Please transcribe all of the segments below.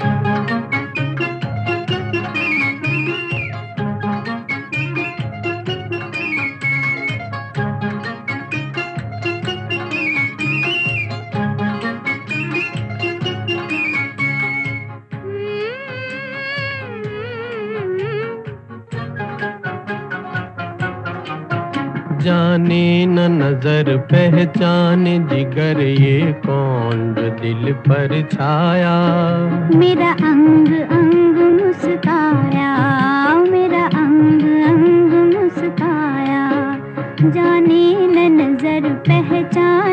Música जाने न नज़र, पहचान जिगर, ये कौन जो दिल पर छाया? मेरा अंग अंग मुस्काया, मेरा अंग अंग मुस्काया। जाने न नज़र, पहचान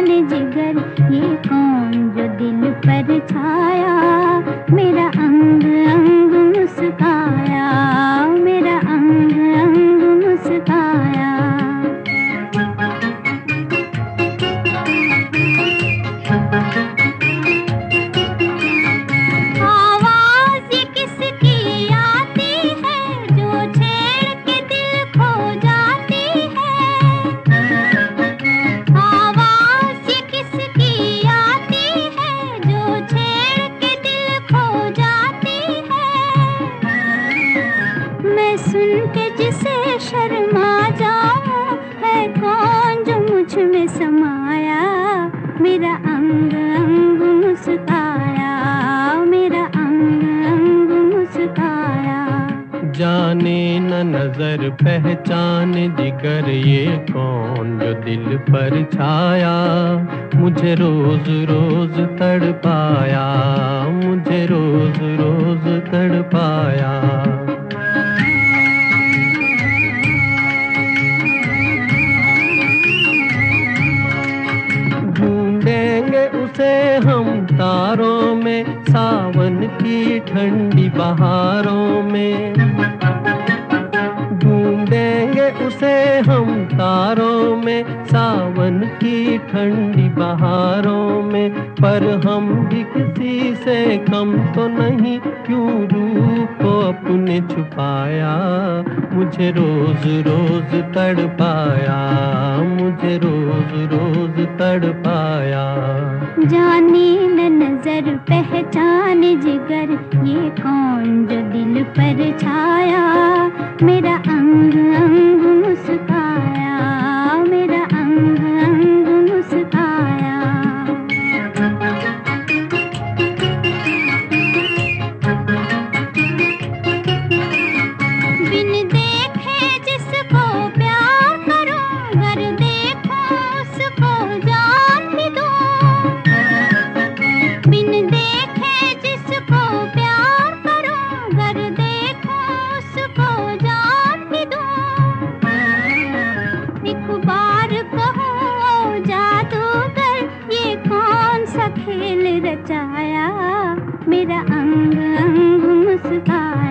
नज़र पहचान जिगर ये कौन जो दिल पर छाया, मुझे रोज रोज तड़ पाया मुझे रोज रोज ढूंढेंगे उसे हम तारों में, सावन की ठंडी बहारों में। की ठंडी बहारों में, पर हम भी किसी से कम तो नहीं। क्यों रूप को अपने छुपाया? मुझे रोज रोज तड़पाया। मुझे रोज रोज तड़पाया। जाने न नज़र, पहचान जिगर, ये कौन जो दिल पर छाया? मेरा अंग अंग रचाया मेरा अंग अंग मुस्काया।